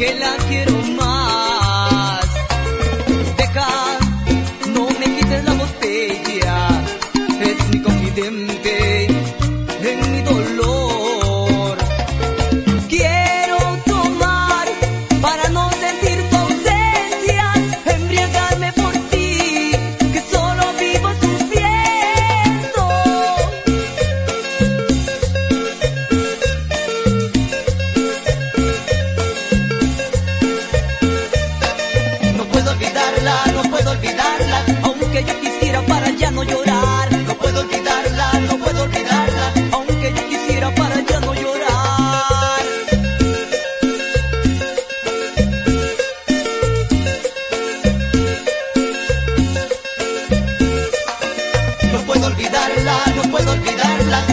que la quiero más.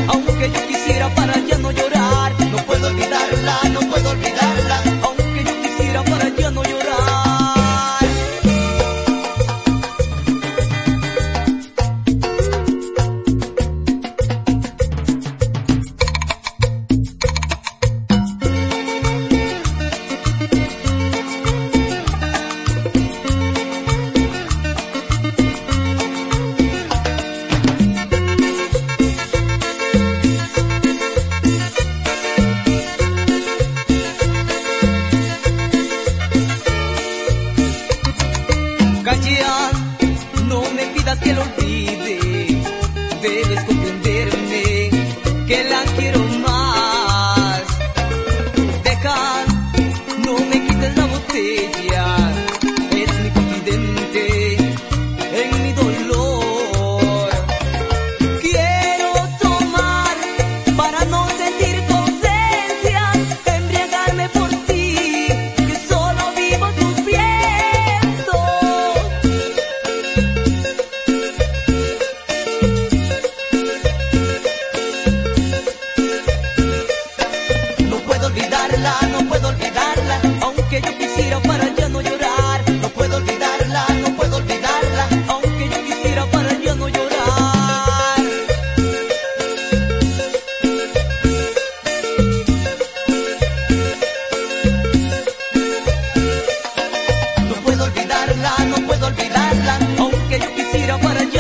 Aunque yo quisiera para ya que lo olvide, debes comprenderme que la quiero más. Deja, no me quites la botella, aunque yo quisiera para ya no llorar. No puedo olvidarla, no puedo olvidarla, aunque yo quisiera para ya no llorar. No puedo olvidarla, no puedo olvidarla, aunque yo quisiera para ya